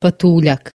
patuljak